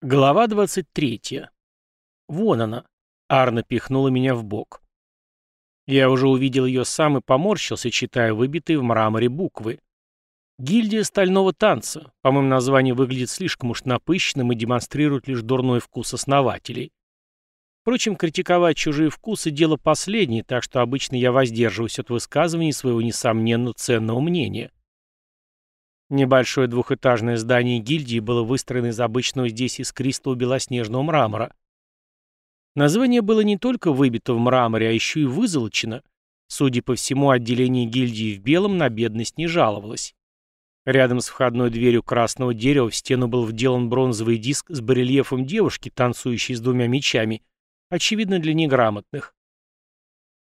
Глава 23. Вон она. Арна пихнула меня в бок. Я уже увидел ее сам и поморщился, читая выбитые в мраморе буквы. Гильдия стального танца. По-моему, название выглядит слишком уж напыщенным и демонстрирует лишь дурной вкус основателей. Впрочем, критиковать чужие вкусы – дело последнее, так что обычно я воздерживаюсь от высказываний своего несомненно ценного мнения. Небольшое двухэтажное здание гильдии было выстроено из обычного здесь искристого белоснежного мрамора. Название было не только выбито в мраморе, а еще и вызолочено. Судя по всему, отделение гильдии в белом на бедность не жаловалось. Рядом с входной дверью красного дерева в стену был вделан бронзовый диск с барельефом девушки, танцующей с двумя мечами, очевидно для неграмотных.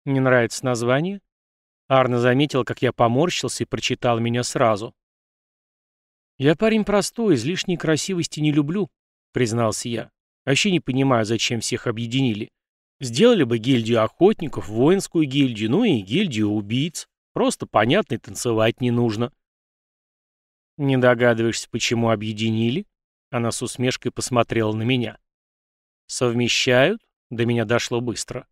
Не нравится название? Арна заметил, как я поморщился и прочитал меня сразу. «Я парень простой, излишней красивости не люблю», — признался я. «Вообще не понимаю, зачем всех объединили. Сделали бы гильдию охотников, воинскую гильдию, ну и гильдию убийц. Просто понятно танцевать не нужно». «Не догадываешься, почему объединили?» Она с усмешкой посмотрела на меня. «Совмещают?» До меня дошло быстро.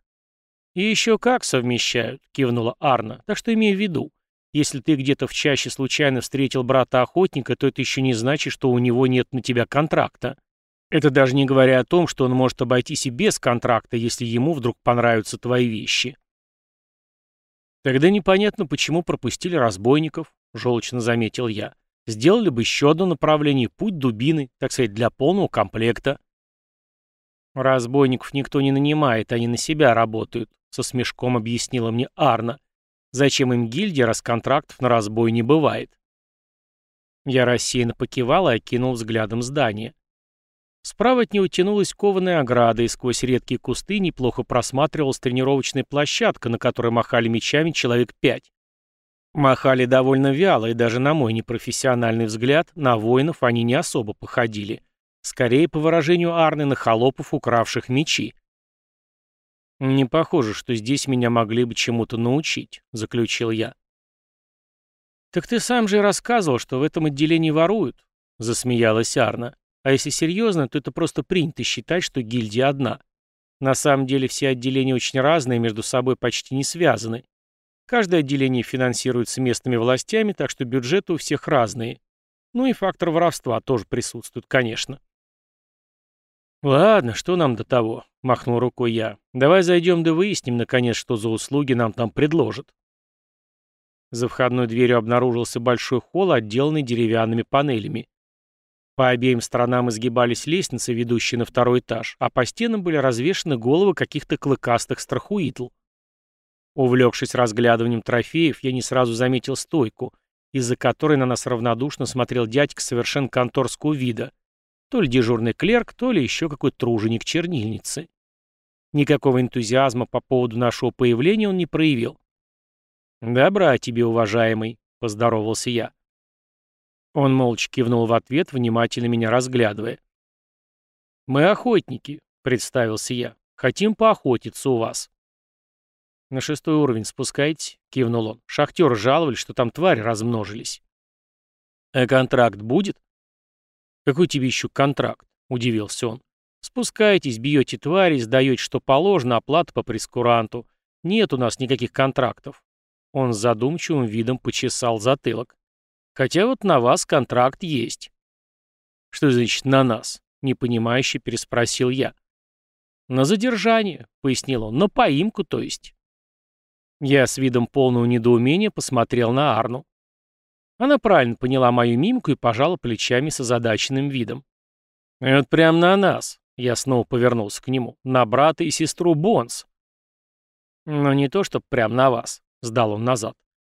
«И еще как совмещают», — кивнула Арна. «Так что имей в виду, если ты где-то в чаще случайно встретил брата-охотника, то это еще не значит, что у него нет на тебя контракта. Это даже не говоря о том, что он может обойтись и без контракта, если ему вдруг понравятся твои вещи. Тогда непонятно, почему пропустили разбойников, желчно заметил я. Сделали бы еще одно направление, путь дубины, так сказать, для полного комплекта. Разбойников никто не нанимает, они на себя работают, со смешком объяснила мне Арна. Зачем им гильдия, раз контрактов на разбой не бывает? Я рассеянно покивал и окинул взглядом здание. Справа от него тянулась кованая ограда, и сквозь редкие кусты неплохо просматривалась тренировочная площадка, на которой махали мечами человек пять. Махали довольно вяло, и даже на мой непрофессиональный взгляд, на воинов они не особо походили. Скорее, по выражению Арны, на холопов, укравших мечи. «Не похоже, что здесь меня могли бы чему-то научить», — заключил я. «Так ты сам же рассказывал, что в этом отделении воруют», — засмеялась Арна. «А если серьезно, то это просто принято считать, что гильдия одна. На самом деле все отделения очень разные, между собой почти не связаны. Каждое отделение финансируется местными властями, так что бюджеты у всех разные. Ну и фактор воровства тоже присутствует, конечно». «Ладно, что нам до того?» — махнул рукой я. «Давай зайдем да выясним, наконец, что за услуги нам там предложат». За входной дверью обнаружился большой холл, отделанный деревянными панелями. По обеим сторонам изгибались лестницы, ведущие на второй этаж, а по стенам были развешаны головы каких-то клыкастых страхуитл. Увлекшись разглядыванием трофеев, я не сразу заметил стойку, из-за которой на нас равнодушно смотрел дядька совершенно конторского вида — то ли дежурный клерк, то ли еще какой-то труженик чернильницы. Никакого энтузиазма по поводу нашего появления он не проявил. «Добра тебе, уважаемый», — поздоровался я. Он молча кивнул в ответ, внимательно меня разглядывая. «Мы охотники», — представился я. «Хотим поохотиться у вас». «На шестой уровень спускайте», — кивнул он. «Шахтеры жаловались, что там твари размножились». «А контракт будет?» «Какой тебе еще контракт?» — удивился он. «Спускаетесь, бьете твари, сдаете, что положено, оплата по прескуранту. Нет у нас никаких контрактов». Он с задумчивым видом почесал затылок. «Хотя вот на вас контракт есть». «Что значит «на нас»?» — непонимающе переспросил я. «На задержание», — пояснил он, — «на поимку, то есть». Я с видом полного недоумения посмотрел на Арну. Она правильно поняла мою мимику и пожала плечами с озадаченным видом. «Это прям на нас», — я снова повернулся к нему, — «на брата и сестру Бонс». «Но не то, что прям на вас», — сдал он назад.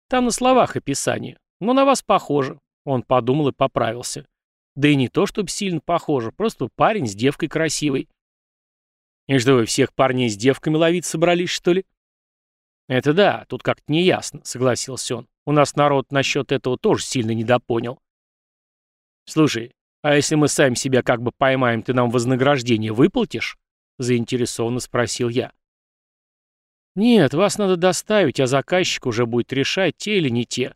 «Там на словах описание, но на вас похоже». Он подумал и поправился. «Да и не то, чтобы сильно похоже, просто парень с девкой красивой». «И что вы всех парней с девками ловить собрались, что ли?» «Это да, тут как-то неясно», — согласился он. У нас народ насчет этого тоже сильно недопонял. Слушай, а если мы сами себя как бы поймаем, ты нам вознаграждение выплатишь? Заинтересованно спросил я. Нет, вас надо доставить, а заказчик уже будет решать, те или не те.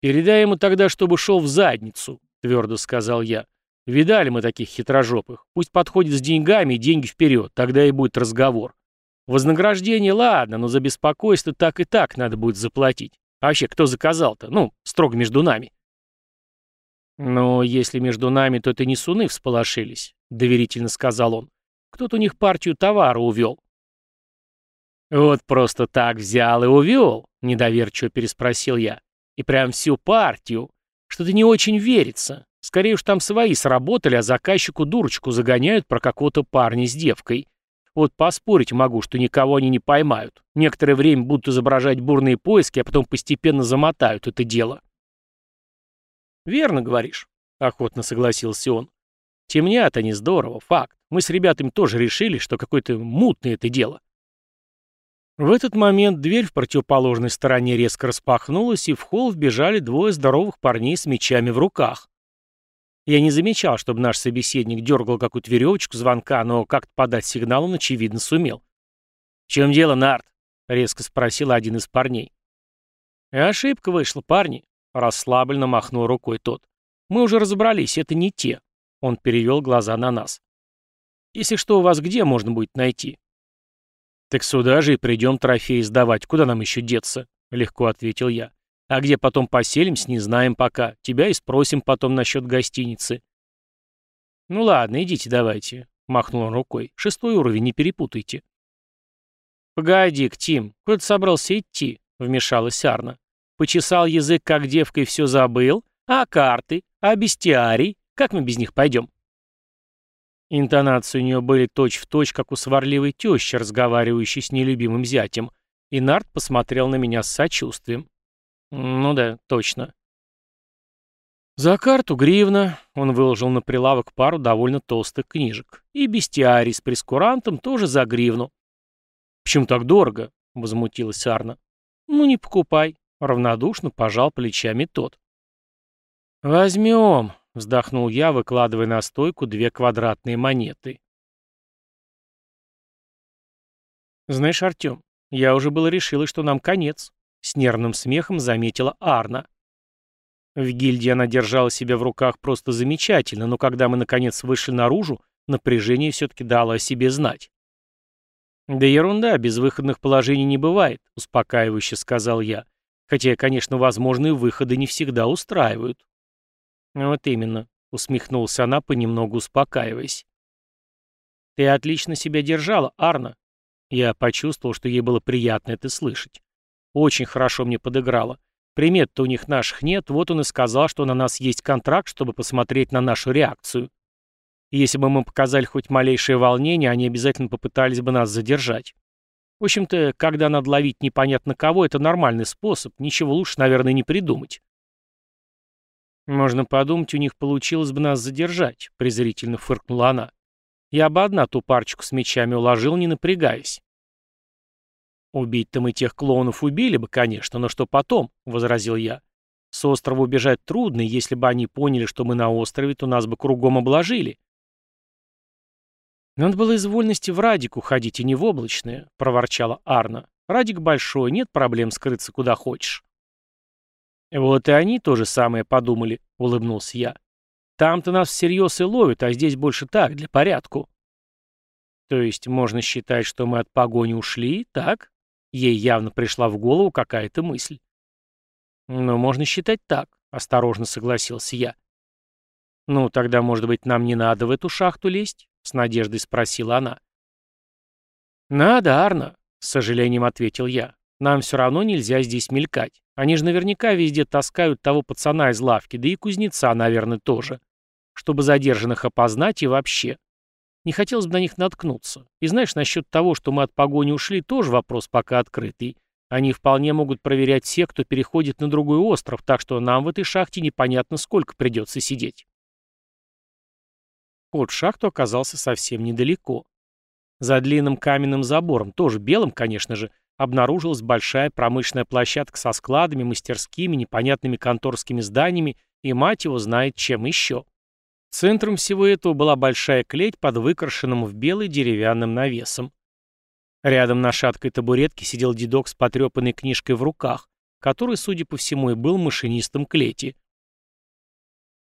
Передай ему тогда, чтобы шел в задницу, твердо сказал я. Видали мы таких хитрожопых. Пусть подходит с деньгами деньги вперед, тогда и будет разговор. Вознаграждение, ладно, но за беспокойство так и так надо будет заплатить. А вообще, кто заказал-то? Ну, строго между нами. Но если между нами, то это не суны всполошились, доверительно сказал он. Кто-то у них партию товара увел. Вот просто так взял и увел, недоверчиво переспросил я. И прям всю партию. Что-то не очень верится. Скорее уж там свои сработали, а заказчику дурочку загоняют про какого-то парня с девкой. Вот поспорить могу, что никого они не поймают. Некоторое время будут изображать бурные поиски, а потом постепенно замотают это дело. «Верно говоришь», — охотно согласился он. «Темнят они здорово, факт. Мы с ребятами тоже решили, что какое-то мутное это дело». В этот момент дверь в противоположной стороне резко распахнулась, и в холл вбежали двое здоровых парней с мечами в руках. Я не замечал, чтобы наш собеседник дергал какую-то веревочку звонка, но как-то подать сигнал он, очевидно, сумел. «В чем дело, Нарт?» — резко спросил один из парней. Ошибка вышла, парни. Расслабленно махнул рукой тот. Мы уже разобрались, это не те. Он перевел глаза на нас. Если что у вас где можно будет найти? Так сюда же и придем трофеи сдавать. Куда нам еще деться? Легко ответил я. А где потом поселимся, не знаем пока. Тебя и спросим потом насчет гостиницы. Ну ладно, идите давайте, махнул он рукой. Шестой уровень, не перепутайте. Погоди-ка, Тим, куда ты собрался идти? Вмешалась Арна. Почесал язык, как девка, и все забыл? А карты? А бестиарий? Как мы без них пойдем? Интонации у нее были точь-в-точь, точь, как у сварливой тещи, разговаривающей с нелюбимым зятем. И Нарт посмотрел на меня с сочувствием. Ну да, точно. За карту гривна он выложил на прилавок пару довольно толстых книжек. И бестиарий с прескурантом тоже за гривну. «Почему так дорого?» — возмутилась Арна. «Ну не покупай», — равнодушно пожал плечами тот. «Возьмем», — вздохнул я, выкладывая на стойку две квадратные монеты. «Знаешь, Артем, я уже было решила, что нам конец», с нервным смехом заметила Арна. В гильдии она держала себя в руках просто замечательно, но когда мы наконец вышли наружу, напряжение все-таки дало о себе знать. «Да ерунда, безвыходных положений не бывает», — успокаивающе сказал я. «Хотя, конечно, возможные выходы не всегда устраивают». «Вот именно», — усмехнулся она, понемногу успокаиваясь. «Ты отлично себя держала, Арна». Я почувствовал, что ей было приятно это слышать. Очень хорошо мне подыграло. Примет-то у них наших нет, вот он и сказал, что на нас есть контракт, чтобы посмотреть на нашу реакцию. Если бы мы показали хоть малейшее волнение, они обязательно попытались бы нас задержать. В общем-то, когда надо ловить непонятно кого, это нормальный способ, ничего лучше, наверное, не придумать. «Можно подумать, у них получилось бы нас задержать», — презрительно фыркнула она. «Я бы одна ту парочку с мечами уложил, не напрягаясь». «Убить-то мы тех клоунов убили бы, конечно, но что потом?» — возразил я. «С острова убежать трудно, и если бы они поняли, что мы на острове, то нас бы кругом обложили». «Надо было из вольности в Радик уходить, и не в облачное», — проворчала Арна. «Радик большой, нет проблем скрыться куда хочешь». «Вот и они то же самое подумали», — улыбнулся я. «Там-то нас всерьез и ловят, а здесь больше так, для порядку». «То есть можно считать, что мы от погони ушли, так?» Ей явно пришла в голову какая-то мысль. «Ну, можно считать так», — осторожно согласился я. «Ну, тогда, может быть, нам не надо в эту шахту лезть?» — с надеждой спросила она. «Надо, Арна», — с сожалением ответил я. «Нам все равно нельзя здесь мелькать. Они же наверняка везде таскают того пацана из лавки, да и кузнеца, наверное, тоже. Чтобы задержанных опознать и вообще. Не хотелось бы на них наткнуться. И знаешь, насчет того, что мы от погони ушли, тоже вопрос пока открытый. Они вполне могут проверять всех, кто переходит на другой остров, так что нам в этой шахте непонятно сколько придется сидеть. Вход в шахту оказался совсем недалеко. За длинным каменным забором, тоже белым, конечно же, обнаружилась большая промышленная площадка со складами, мастерскими, непонятными конторскими зданиями и, мать его, знает чем еще. Центром всего этого была большая клеть под выкрашенным в белый деревянным навесом. Рядом на шаткой табуретке сидел дедок с потрепанной книжкой в руках, который, судя по всему, и был машинистом клети.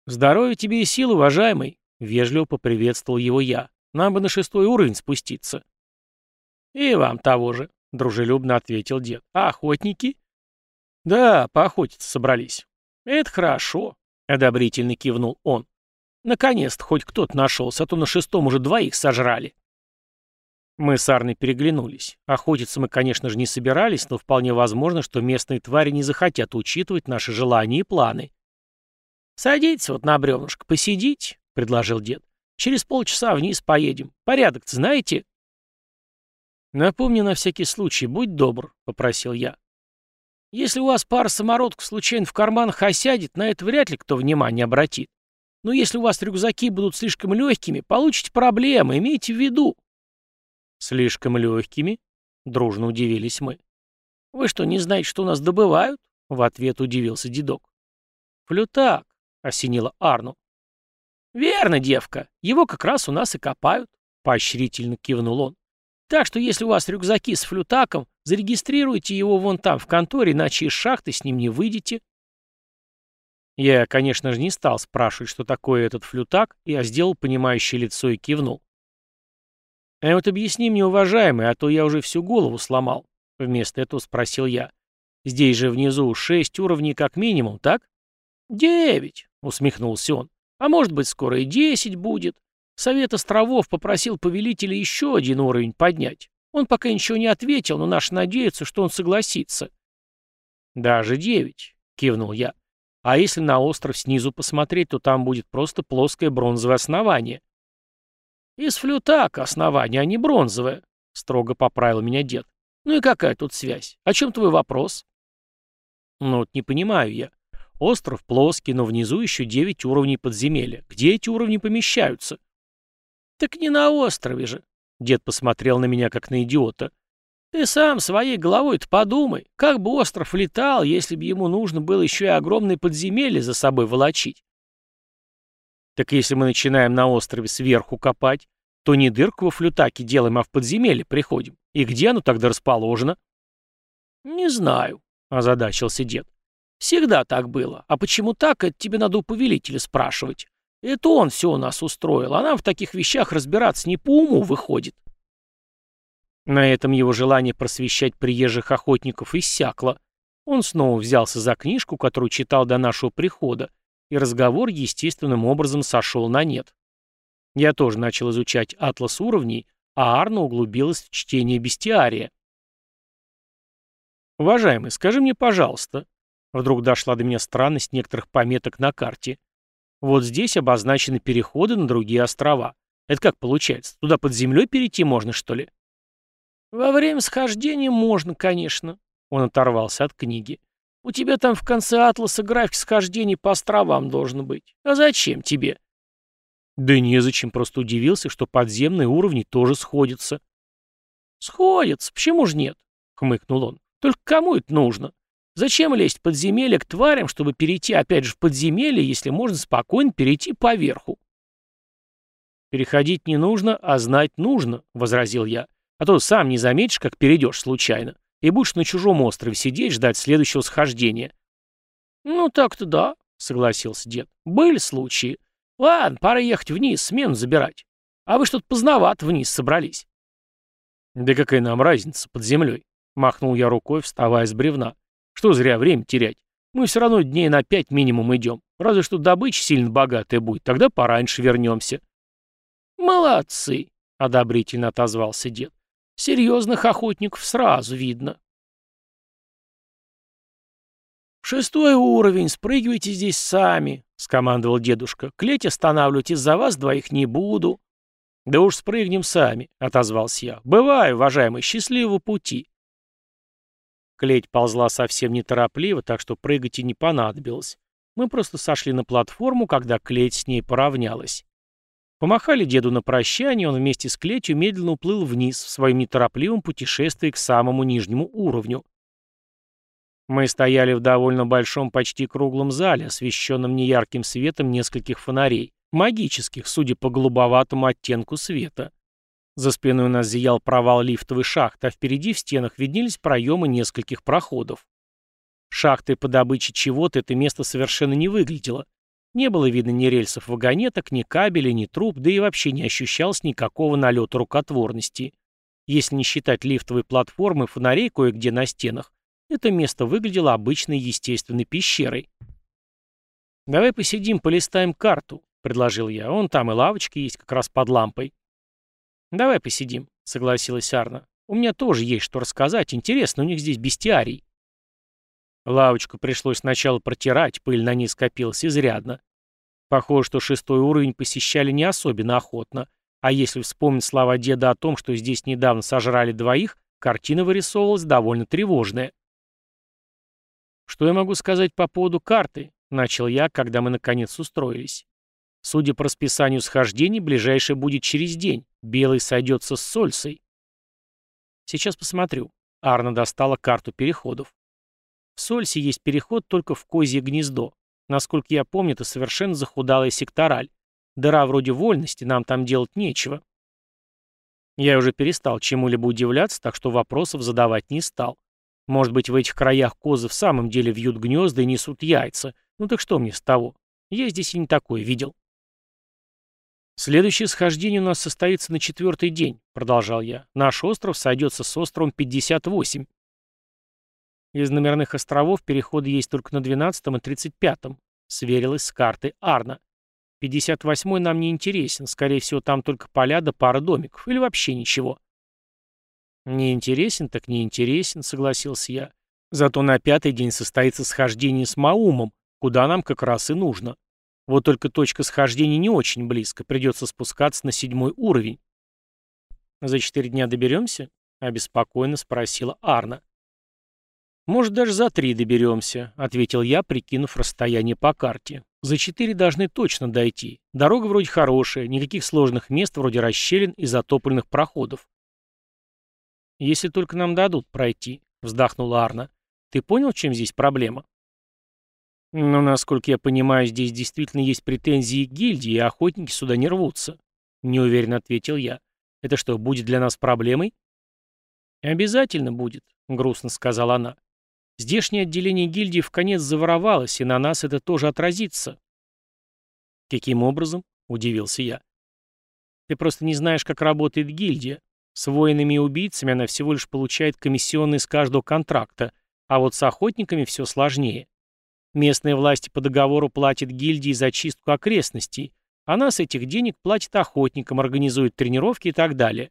«Здоровья тебе и сил, уважаемый!» — вежливо поприветствовал его я. «Нам бы на шестой уровень спуститься». «И вам того же», — дружелюбно ответил дед. «А охотники?» «Да, поохотиться собрались». «Это хорошо», — одобрительно кивнул он. «Наконец-то хоть кто-то нашелся, а то на шестом уже двоих сожрали». Мы с Арной переглянулись. Охотиться мы, конечно же, не собирались, но вполне возможно, что местные твари не захотят учитывать наши желания и планы. «Садитесь вот на бревнышко, посидите», — предложил дед. «Через полчаса вниз поедем. порядок знаете?» «Напомни на всякий случай, будь добр», — попросил я. «Если у вас пара самородков случайно в карманах осядет, на это вряд ли кто внимание обратит. Но если у вас рюкзаки будут слишком легкими, получите проблемы, имейте в виду». «Слишком легкими?» — дружно удивились мы. «Вы что, не знаете, что у нас добывают?» — в ответ удивился дедок. «Флютак», — осенила Арну. «Верно, девка, его как раз у нас и копают», — поощрительно кивнул он. «Так что если у вас рюкзаки с флютаком, зарегистрируйте его вон там в конторе, иначе из шахты с ним не выйдете». Я, конечно же, не стал спрашивать, что такое этот флютак, я сделал понимающее лицо и кивнул. «А вот объясни мне, уважаемый, а то я уже всю голову сломал», — вместо этого спросил я. «Здесь же внизу шесть уровней как минимум, так?» «Девять», — усмехнулся он. «А может быть, скоро и десять будет. Совет островов попросил повелителя еще один уровень поднять. Он пока ничего не ответил, но наш надеется, что он согласится». «Даже девять», — кивнул я. «А если на остров снизу посмотреть, то там будет просто плоское бронзовое основание. «Из флютака основание, а не бронзовое», — строго поправил меня дед. «Ну и какая тут связь? О чем твой вопрос?» «Ну вот не понимаю я. Остров плоский, но внизу еще девять уровней подземелья. Где эти уровни помещаются?» «Так не на острове же», — дед посмотрел на меня как на идиота. «Ты сам своей головой-то подумай, как бы остров летал, если бы ему нужно было еще и огромные подземелья за собой волочить. Так если мы начинаем на острове сверху копать, то не дырку во флютаке делаем, а в подземелье приходим. И где оно тогда расположено? Не знаю, озадачился дед. Всегда так было. А почему так, это тебе надо у повелителя спрашивать. Это он все у нас устроил, а нам в таких вещах разбираться не по уму выходит. На этом его желание просвещать приезжих охотников иссякло. Он снова взялся за книжку, которую читал до нашего прихода, и разговор естественным образом сошел на нет. Я тоже начал изучать атлас уровней, а Арна углубилась в чтение бестиария. «Уважаемый, скажи мне, пожалуйста», вдруг дошла до меня странность некоторых пометок на карте. Вот здесь обозначены переходы на другие острова. Это как получается? Туда под землей перейти можно, что ли? Во время схождения можно, конечно. Он оторвался от книги. У тебя там в конце атласа график схождений по островам должен быть. А зачем тебе?» «Да незачем, просто удивился, что подземные уровни тоже сходятся». «Сходятся, почему же нет?» — хмыкнул он. «Только кому это нужно? Зачем лезть в подземелье к тварям, чтобы перейти опять же в подземелье, если можно спокойно перейти поверху?» «Переходить не нужно, а знать нужно», — возразил я. «А то сам не заметишь, как перейдешь случайно и будешь на чужом острове сидеть, ждать следующего схождения». «Ну так-то да», — согласился дед. «Были случаи. Ладно, пора ехать вниз, смену забирать. А вы что-то поздновато вниз собрались». «Да какая нам разница под землей?» — махнул я рукой, вставая с бревна. «Что зря время терять? Мы все равно дней на пять минимум идем. Разве что добыча сильно богатая будет, тогда пораньше вернемся». «Молодцы», — одобрительно отозвался дед. Серьезных охотников сразу видно. «Шестой уровень, спрыгивайте здесь сами», — скомандовал дедушка. «Клеть останавливать из-за вас двоих не буду». «Да уж спрыгнем сами», — отозвался я. «Бывай, уважаемый, счастливого пути». Клеть ползла совсем неторопливо, так что прыгать и не понадобилось. Мы просто сошли на платформу, когда клеть с ней поравнялась. Помахали деду на прощание, он вместе с клетью медленно уплыл вниз в своем неторопливом путешествии к самому нижнему уровню. Мы стояли в довольно большом, почти круглом зале, освещенном неярким светом нескольких фонарей, магических, судя по голубоватому оттенку света. За спиной у нас зиял провал лифтовой шахты, а впереди в стенах виднелись проемы нескольких проходов. Шахтой по добыче чего-то это место совершенно не выглядело. Не было видно ни рельсов вагонеток, ни кабелей, ни труб, да и вообще не ощущалось никакого налета рукотворности. Если не считать лифтовой платформы, фонарей кое-где на стенах, это место выглядело обычной естественной пещерой. «Давай посидим, полистаем карту», — предложил я. «Вон там и лавочка есть как раз под лампой». «Давай посидим», — согласилась Арна. «У меня тоже есть что рассказать. Интересно, у них здесь бестиарий». Лавочку пришлось сначала протирать, пыль на ней скопилась изрядно. Похоже, что шестой уровень посещали не особенно охотно, а если вспомнить слова деда о том, что здесь недавно сожрали двоих, картина вырисовывалась довольно тревожная. «Что я могу сказать по поводу карты?» — начал я, когда мы наконец устроились. «Судя по расписанию схождений, ближайшее будет через день. Белый сойдется с Сольсой». «Сейчас посмотрю». Арна достала карту переходов. В Сольсе есть переход только в Козье гнездо. Насколько я помню, это совершенно захудалая сектораль. Дыра вроде вольности, нам там делать нечего. Я уже перестал чему-либо удивляться, так что вопросов задавать не стал. Может быть, в этих краях козы в самом деле вьют гнезда и несут яйца. Ну так что мне с того? Я здесь и не такое видел. «Следующее схождение у нас состоится на четвертый день», — продолжал я. «Наш остров сойдется с островом 58. Из номерных островов переходы есть только на 12 и 35-м», — сверилась с картой Арна. 58-й нам не интересен, скорее всего, там только поля да пара домиков, или вообще ничего. Не интересен, так не интересен, согласился я. Зато на пятый день состоится схождение с Маумом, куда нам как раз и нужно. Вот только точка схождения не очень близко, придется спускаться на седьмой уровень. «За четыре дня доберемся?» — обеспокоенно спросила Арна. «Может, даже за три доберемся», — ответил я, прикинув расстояние по карте. За четыре должны точно дойти. Дорога вроде хорошая, никаких сложных мест вроде расщелин и затопленных проходов. «Если только нам дадут пройти», — вздохнула Арна. «Ты понял, чем здесь проблема?» «Ну, насколько я понимаю, здесь действительно есть претензии к гильдии, и охотники сюда не рвутся», — неуверенно ответил я. «Это что, будет для нас проблемой?» «Обязательно будет», — грустно сказала она. Здешнее отделение гильдии в конец заворовалось, и на нас это тоже отразится. Каким образом? Удивился я. Ты просто не знаешь, как работает гильдия. С воинами и убийцами она всего лишь получает комиссионные с каждого контракта, а вот с охотниками все сложнее. Местные власти по договору платят гильдии за чистку окрестностей, а нас этих денег платят охотникам, организуют тренировки и так далее.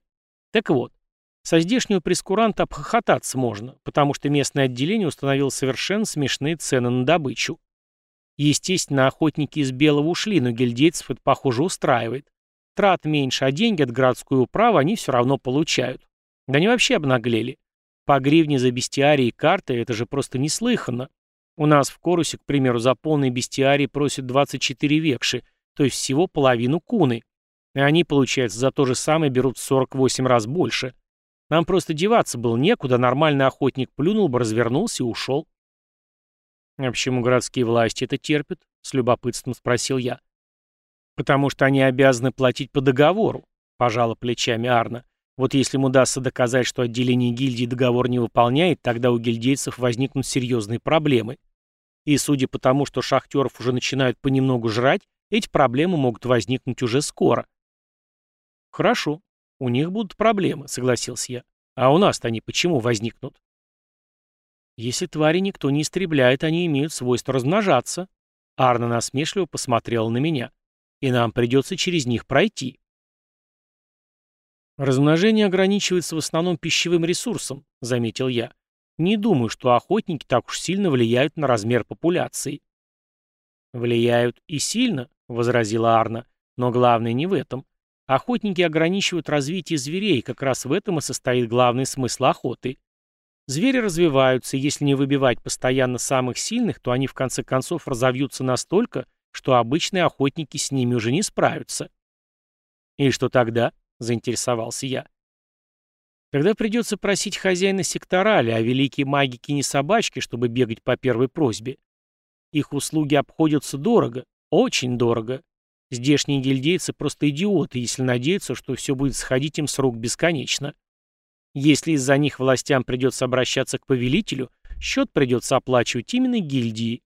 Так вот, со здешнего прескуранта обхохотаться можно, потому что местное отделение установило совершенно смешные цены на добычу. Естественно, охотники из Белого ушли, но гильдейцев это, похоже, устраивает. Трат меньше, а деньги от городской управы они все равно получают. Да они вообще обнаглели. По гривне за бестиарии и карты это же просто неслыханно. У нас в Корусе, к примеру, за полный бестиарий просят 24 векши, то есть всего половину куны. И они, получается, за то же самое берут 48 раз больше. Нам просто деваться было некуда, нормальный охотник плюнул бы, развернулся и ушел. «А почему городские власти это терпят?» — с любопытством спросил я. «Потому что они обязаны платить по договору», — пожала плечами Арна. «Вот если им удастся доказать, что отделение гильдии договор не выполняет, тогда у гильдейцев возникнут серьезные проблемы. И судя по тому, что шахтеров уже начинают понемногу жрать, эти проблемы могут возникнуть уже скоро». «Хорошо», «У них будут проблемы», — согласился я. «А у нас-то они почему возникнут?» «Если твари никто не истребляет, они имеют свойство размножаться». Арна насмешливо посмотрела на меня. «И нам придется через них пройти». «Размножение ограничивается в основном пищевым ресурсом», — заметил я. «Не думаю, что охотники так уж сильно влияют на размер популяции». «Влияют и сильно», — возразила Арна. «Но главное не в этом. Охотники ограничивают развитие зверей, как раз в этом и состоит главный смысл охоты. Звери развиваются, и если не выбивать постоянно самых сильных, то они в конце концов разовьются настолько, что обычные охотники с ними уже не справятся. «И что тогда?» — заинтересовался я. «Тогда придется просить хозяина секторали, а великие магики не собачки, чтобы бегать по первой просьбе. Их услуги обходятся дорого, очень дорого, Здешние гильдейцы просто идиоты, если надеются, что все будет сходить им с рук бесконечно. Если из-за них властям придется обращаться к повелителю, счет придется оплачивать именно гильдии.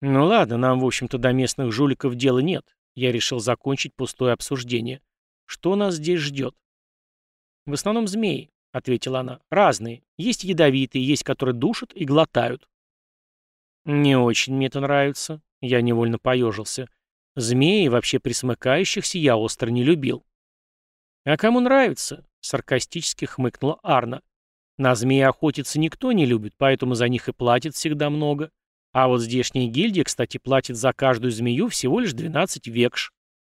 Ну ладно, нам, в общем-то, до местных жуликов дела нет. Я решил закончить пустое обсуждение. Что нас здесь ждет? В основном змеи, ответила она. Разные. Есть ядовитые, есть которые душат и глотают. Не очень мне это нравится. Я невольно поежился. Змеи, вообще присмыкающихся, я остро не любил. А кому нравится? Саркастически хмыкнула Арна. На змеи охотиться никто не любит, поэтому за них и платит всегда много. А вот здешняя гильдия, кстати, платит за каждую змею всего лишь 12 векш.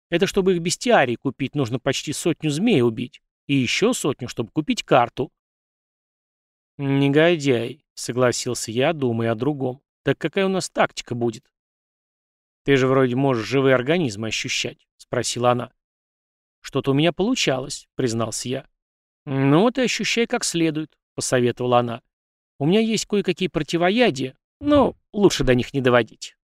Это чтобы их бестиарий купить, нужно почти сотню змей убить. И еще сотню, чтобы купить карту. «Негодяй», — согласился я, думая о другом. «Так какая у нас тактика будет?» «Ты же вроде можешь живые организмы ощущать», — спросила она. «Что-то у меня получалось», — признался я. «Ну вот и ощущай как следует», — посоветовала она. «У меня есть кое-какие противоядия, но лучше до них не доводить».